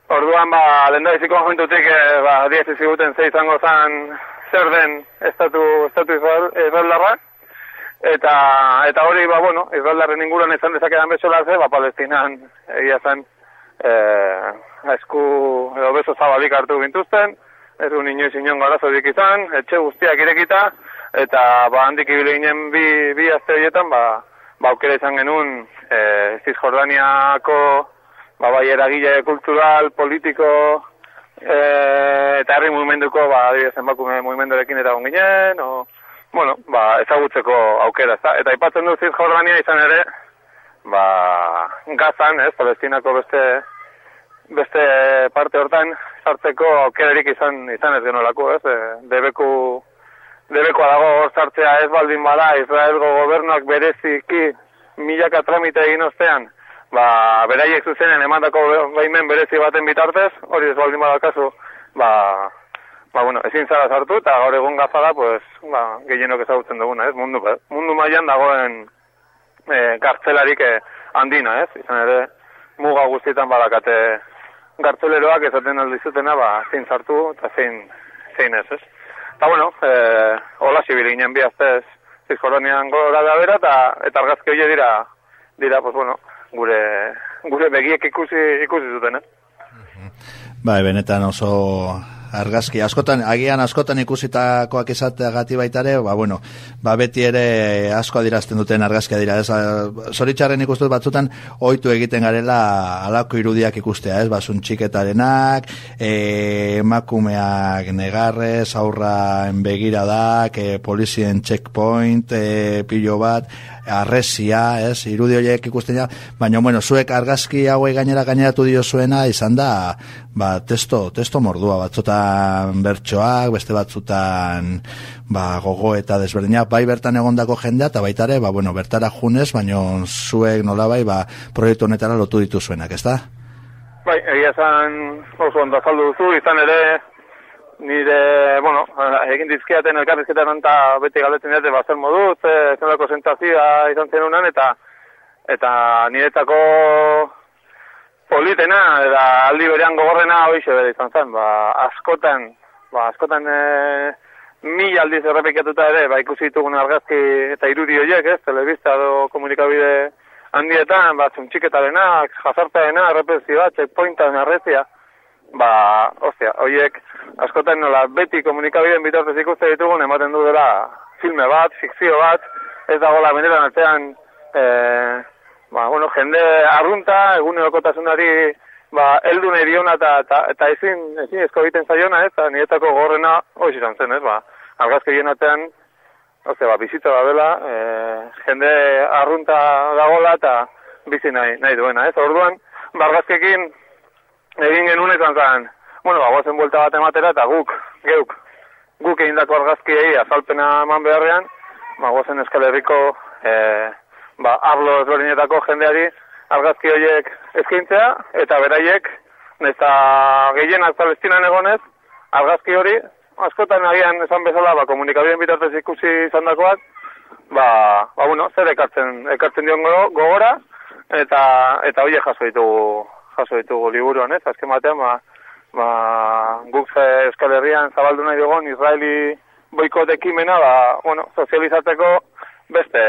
Orduan, ba, lehen da iziko momentutik, e, ba, diez iziguten ze izango zan zer den estatu, estatu Israelarra. Eta, eta hori, ba, bueno, Israelarren inguruan izan dezakedan besola ze, ba, palestinan egia zen e, esku edo beso zabalik hartu gintuzten, ez du inoiz inon garazo dik izan, etxe guztiak irekita, eta ba, handik ibile ginen bi, bi azte horietan, ba, ba, aukera izan genuen e, Cisjordaniako ba, bai eragile kultural, politiko, e, eta herri mugimenduko, ba, adibidez, emakume mugimendurekin eta onginen, o, bueno, ba, ezagutzeko aukera, ez Eta ipatzen du ziz Jordania izan ere, ba, gazan, ez, palestinako beste, beste parte hortan, sartzeko aukerarik izan, izan ez genolako, ez, e, debeku, debekoa dago hor sartzea ez baldin bada, Israelgo gobernuak bereziki milaka tramite egin ostean, ba, beraiek zuzenen emandako baimen berezi baten bitartez, hori ez baldin badakazu, ba, ba, bueno, ezin zara sartu, eta gaur egun gaza da, pues, ba, gehienok ezagutzen duguna, ez, mundu, mundu mailan dagoen e, gartzelarik e, handina, ez, izan ere, muga guztietan badakate gartzeleroak ezaten aldizutena, ba, zein sartu, eta zein, zein ez, ez. Eta, bueno, e, hola zibili ginen bihaztez, zizkoronian gora da bera, eta, eta argazki hori dira, dira, pues, bueno, gure gure begiek ikusi ikusi zuten, eh? Bai, benetan oso argazki. Askotan agian askotan ikusitakoak izateagati baita ere ba bueno ba beti ere asko adirazten duten argazkia dira. Ez zoritxarren ikustut batzutan ohitu egiten garela alako irudiak ikustea ez? Ba txiketarenak eh emakumeak negarrez aurra begiradak e, polizien checkpoint e, pilo bat arresia, ez, irudi horiek ikusten ja, baina, bueno, zuek argazki hauei gainera gaineratu dio zuena, izan da, ba, testo, testo mordua, batzutan bertsoak, beste batzutan, ba, gogo eta desberdinak, bai bertan egondako jendea, eta baitare, ba, bueno, bertara junez, baina zuek nola bai, ba, proiektu honetara lotu ditu zuenak, ez da? Bai, egia zan, oso ondo azaldu duzu, izan ere, nire, bueno, egin dizkiaten elkarrizketan eta beti galdetzen dute bazer modu, ze zenako sentazioa izan zen unan, eta eta niretako politena, eta aldi berean gogorrena hoxe bere izan zen, ba, askotan, ba, askotan e, mil aldiz errepikatuta ere, ba, ikusi ditugun argazki eta irudi horiek, ez, telebista edo komunikabide handietan, ba, zuntxiketarenak, jazartaena, errepezioa, checkpointan, arrezia, ba, ostia, horiek, askotan nola beti komunikabideen bitartez ikuste ditugun ematen du dela filme bat, fikzio bat, ez dagoela benetan artean e, ba, bueno, jende arrunta, egunerokotasunari ba, eldu nahi diona eta, eta, eta ezin, ezin ezko egiten zaiona, eta niretako gorrena hori izan zen, ez, ba, argazke artean, oze, ba, bizitza da dela, e, jende arrunta dagoela eta bizi nahi, nahi duena, ez, orduan, bargazkekin egin genuen izan zen, bueno, ba, guazen buelta bat ematera eta guk, geuk, guk egin dako argazkiei azalpena eman beharrean, ba, guazen eskal herriko, e, ba, arlo ezberdinetako jendeari argazki horiek eskaintzea, eta beraiek, nesta gehienak palestinan egonez, argazki hori, askotan agian esan bezala, ba, komunikabien bitartez ikusi izan dakoak, ba, ba, bueno, zer ekartzen, ekartzen dion gogora, eta, eta horiek jaso ditugu, jaso ditugu liburuan, ez, azken batean, ba, ba, guk Euskal Herrian zabaldu nahi dugun Israeli boikot ekimena, ba, bueno, sozializatzeko beste,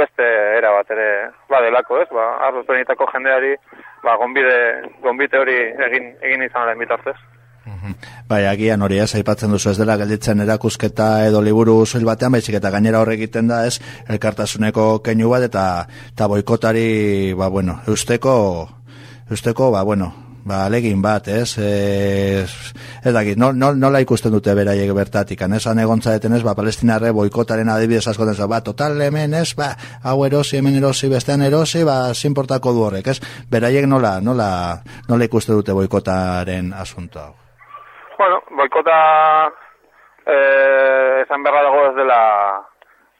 beste era bat ere badelako, ez? Ba, arroz jendeari, ba, gonbide, gonbite hori egin, egin izan da bitartez. Bai, agian hori ez, aipatzen duzu ez dela gelditzen erakusketa edo liburu zuil batean, baizik eta gainera horre egiten da ez, elkartasuneko keinu bat eta, eta boikotari, ba, bueno, eusteko, eusteko, ba, bueno, ba, alegin bat, ez? Ez, ez dakit, no, no, nola ikusten dute beraiek bertatik, anesan egontza deten ez, ba, palestinarre boikotaren adibidez askoten, ba, total hemen ez, ba, hau erosi, hemen erosi, bestean erosi, ba, zinportako du horrek, ez? Beraiek nola, nola, nola ikusten dute boikotaren asunto hau? Bueno, boikota eh, esan berra dago ez dela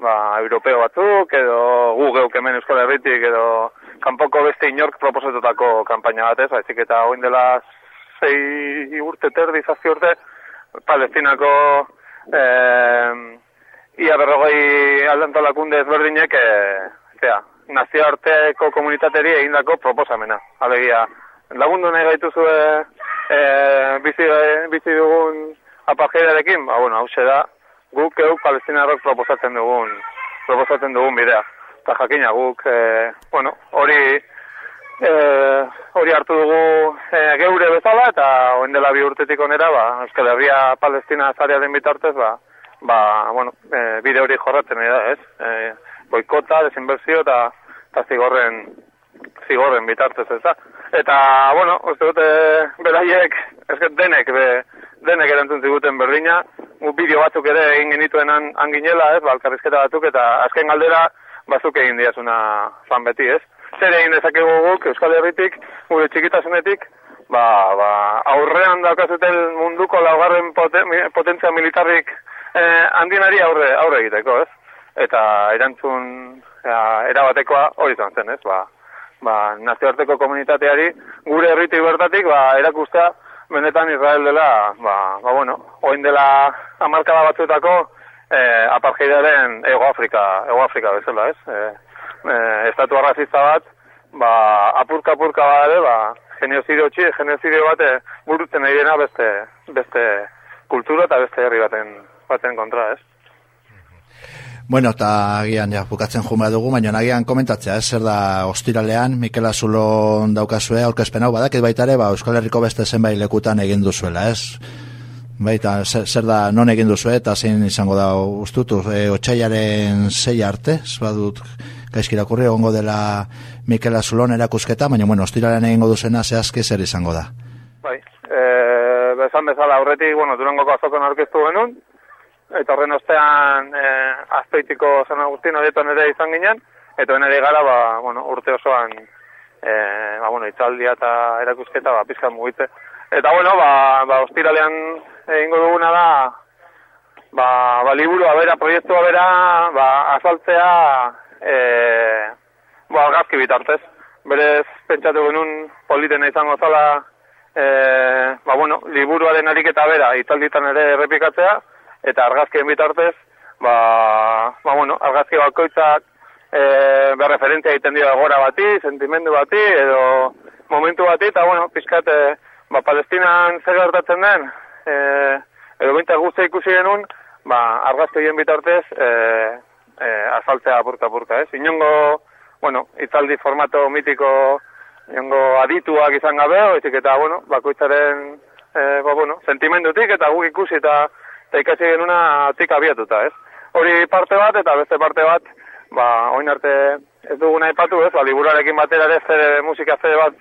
ba, europeo batzuk, edo gu geuk hemen euskal herritik, edo kanpoko beste inork proposatutako kanpaina bat ez, haizik eta hoin dela zei urte terdi zazti urte, palestinako eh, ia berrogei aldantolakunde ezberdinek, eh, zera, nazio arteako komunitateri egindako proposamena. Alegia, lagundu nahi gaituzu eh, bizi, bizi dugun apageidarekin, ba, bueno, hau da, guk euk palestinarrok proposatzen dugun, proposatzen dugun bidea eta jakina guk, e, bueno, hori e, hori hartu dugu e, geure bezala, eta oen dela bi urtetik onera, ba, Euskal Herria Palestina zarea den bitartez, ba, ba, bueno, e, bide hori jorratzen da, ez? E, boikota, desinversio eta, eta zigorren, zigorren bitartez, ez da? Eta, bueno, uste dute, beraiek, ez denek, be, denek erantzun ziguten berdina, bideo batzuk ere egin genituen anginela, ez, balkarrizketa batzuk, eta azken galdera, bazuk egin diazuna fan beti, ez? Zer egin dezakegu guk, Euskal Herritik, gure txikitasunetik, ba, ba, aurrean daukazuten munduko laugarren poten, potentzia militarrik eh, handinari aurre, aurre egiteko, ez? Eta erantzun ja, erabatekoa hori zen, ez? Ba, ba, nazioarteko komunitateari gure herritik bertatik, ba, erakustea, benetan Israel dela, ba, ba bueno, oin dela amarkada batzuetako, eh, apartheidaren Ego Afrika, Ego Afrika bezala, ez? Eh, eh, estatu arrazista bat, ba, apurka-apurka bat ere, ba, geniozidio txi, geniozidio bate burutzen nahi dena beste, beste kultura eta beste herri baten, baten kontra, ez? Bueno, eta agian ja, bukatzen jumea dugu, baina agian komentatzea, ez zer da ostiralean, Mikel Azulon daukazue, aurkezpen hau badak, baitare, ba, Euskal Herriko beste zenbait lekutan egin duzuela, ez? Bai, eta zer, da, non egin duzu eta zein izango da ustutu, e, otxaiaren zei arte, badut gaizkirakurri, egongo dela Mikel Azulon erakusketa, baina, bueno, ostiraren egingo duzena zehazki zer izango da. Bai, e, bezan bezala aurretik, bueno, durangoko azokon aurkeztu genuen, eta horren ostean e, azpeitiko San Agustin horietan ere izan ginen, eta nire gara, ba, bueno, urte osoan, e, ba, bueno, itzaldia eta erakusketa, ba, pizkan mugite. Eta, bueno, ba, ba ostiralean egingo duguna da, ba, ba liburua bera, proiektua bera, ba, azaltzea, e, ba, gazki bitartez. Berez, pentsatu genuen politena izango zala, e, ba, bueno, liburuaren ariketa bera, itzalditan ere errepikatzea, eta argazkien bitartez, ba, ba bueno, argazki bakoitzak e, berreferentzia egiten dira gora bati, sentimendu bati, edo momentu bati, eta bueno, pizkat, e, ba, palestinan zer gertatzen den, e, edo bintak guzti ikusi genuen, ba, argazkien bitartez, e, e, azaltzea apurka-apurka, ez? Inongo, bueno, itzaldi formato mitiko, inongo adituak izan gabe, oizik eta, bueno, bakoitzaren, e, ba, bueno, sentimendutik, eta guk ikusi eta eta ikasi genuna atik abiatuta, ez? Hori parte bat eta beste parte bat, ba, oin arte ez duguna ipatu, ez? Ba, liburarekin batera ere zere musika zede bat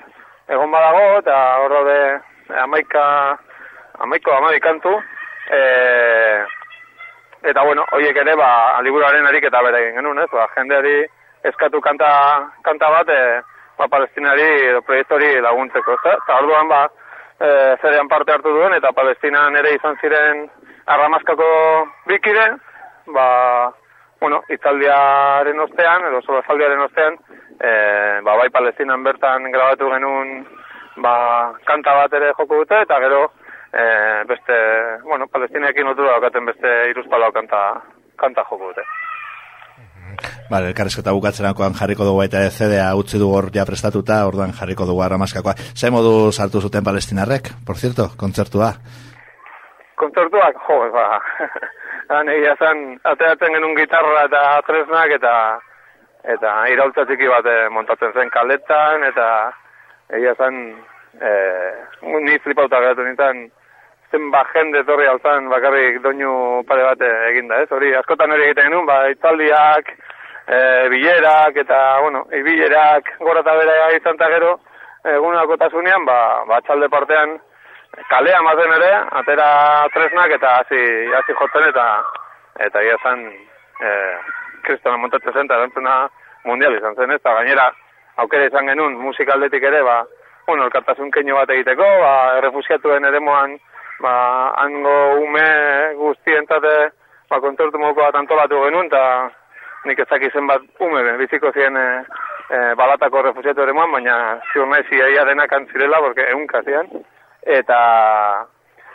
egon badago, eta hor de amaika, amaiko amadikantu, e, eta bueno, horiek ere, ba, liburaren erik eta bere egin genuen, ez? Ba, jendeari eskatu kanta, kanta bat, e, ba, palestinari edo proiektori laguntzeko, ez? Eta orduan, ba, e, zerean parte hartu duen, eta palestinan ere izan ziren arramaskako bikide, ba, bueno, itzaldiaren ostean, edo solo itzaldiaren ostean, e, ba, bai palestinan bertan grabatu genuen ba, kanta bat ere joko dute, eta gero e, beste, bueno, palestinekin otu daukaten beste iruzpalau kanta, kanta joko dute. Vale, elkarrezketa bukatzerakoan jarriko dugu eta CD-a utzi du hor ja prestatuta, orduan jarriko dugu arramaskakoa. Ze modu sartu zuten palestinarrek, por cierto, kontzertua? kontzertuak, jo, ba, egia zen, ateatzen genuen gitarra eta tresnak, eta eta iraultza txiki bat eh, montatzen zen kaletan, eta egia zen, e, ni flipauta geratu nintzen, zen ba jende torri altzan bakarrik doinu pare bat eginda, ez? Hori, askotan hori egiten genuen, ba, itzaldiak, e, bilerak, eta, bueno, ibilerak gora eta bera izan eta gero, egunako tasunean, ba, ba, txalde partean, kalea mazen ere, atera tresnak eta hasi hasi jotzen eta eta ia zen e, kristona montatzen zen eta erantzuna mundial izan zen ez, eta gainera aukera izan genuen musikaldetik ere, ba, bueno, elkartasun keino bat egiteko, ba, errefusiatuen ere moan, ba, hango ume guztien tate, ba, kontortu moko bat antolatu genuen, eta nik ez zen bat ume biziko ziren e, e, balatako refusiatu ere moan, baina ziur nahi ziaia denak antzirela, porque egun kazian, eta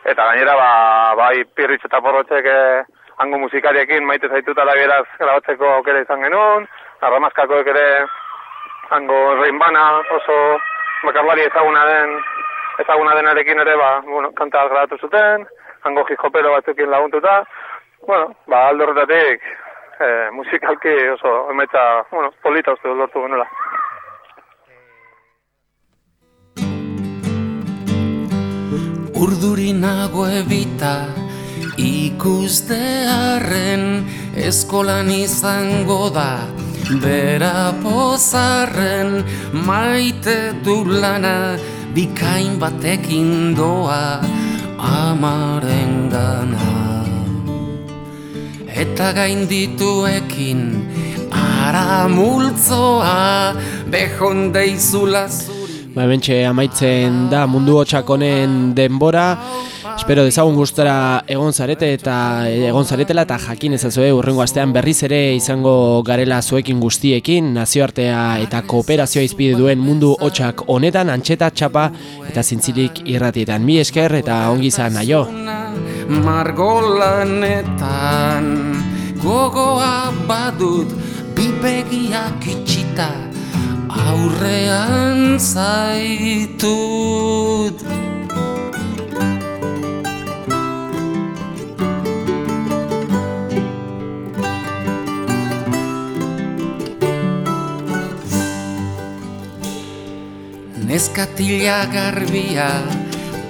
eta gainera ba bai pirritz eta porrotzek eh, hango musikariekin maite zaituta la geraz grabatzeko aukera izan genuen. Arramaskako ere hango reinbana oso bakarlari ezaguna den ezaguna denarekin ere ba bueno kanta grabatu zuten hango hijopero batzuekin laguntuta bueno ba aldo horretatik eh, musikalki oso emetza bueno polita uste lortu genuela. Urduri nago ebita ikustearen eskolan izango da Bera pozarren maite du lana bikain batekin doa amaren gana Eta gain dituekin ara multzoa behon deizulaz Ba, bentxe amaitzen da mundu hotxakonen denbora Espero dezagun gustora egon zarete eta egon zaretela eta jakin ezazue urrengo astean berriz ere izango garela zuekin guztiekin nazioartea eta kooperazioa izpide duen mundu hotxak honetan antxeta txapa eta zintzilik irratietan. Mi esker eta ongi zan aio. Margolanetan gogoa badut bipegiak itxita aurrean zaitut Neskatila garbia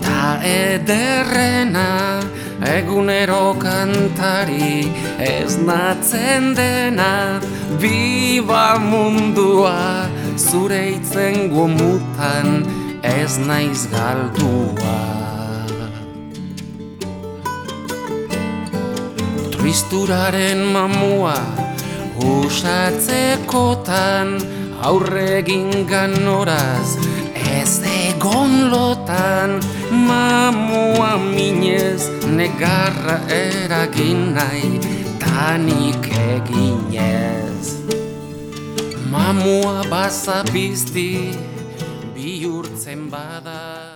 ta ederrena egunero kantari ez natzen dena. Biba mundua zure itzen gomutan ez naiz galdua. Tristuraren mamua usatzekotan aurregin ganoraz ez egon lotan mamua minez negarra eragin nahi tanik eginez. Mamua basapizti bihurtzen bada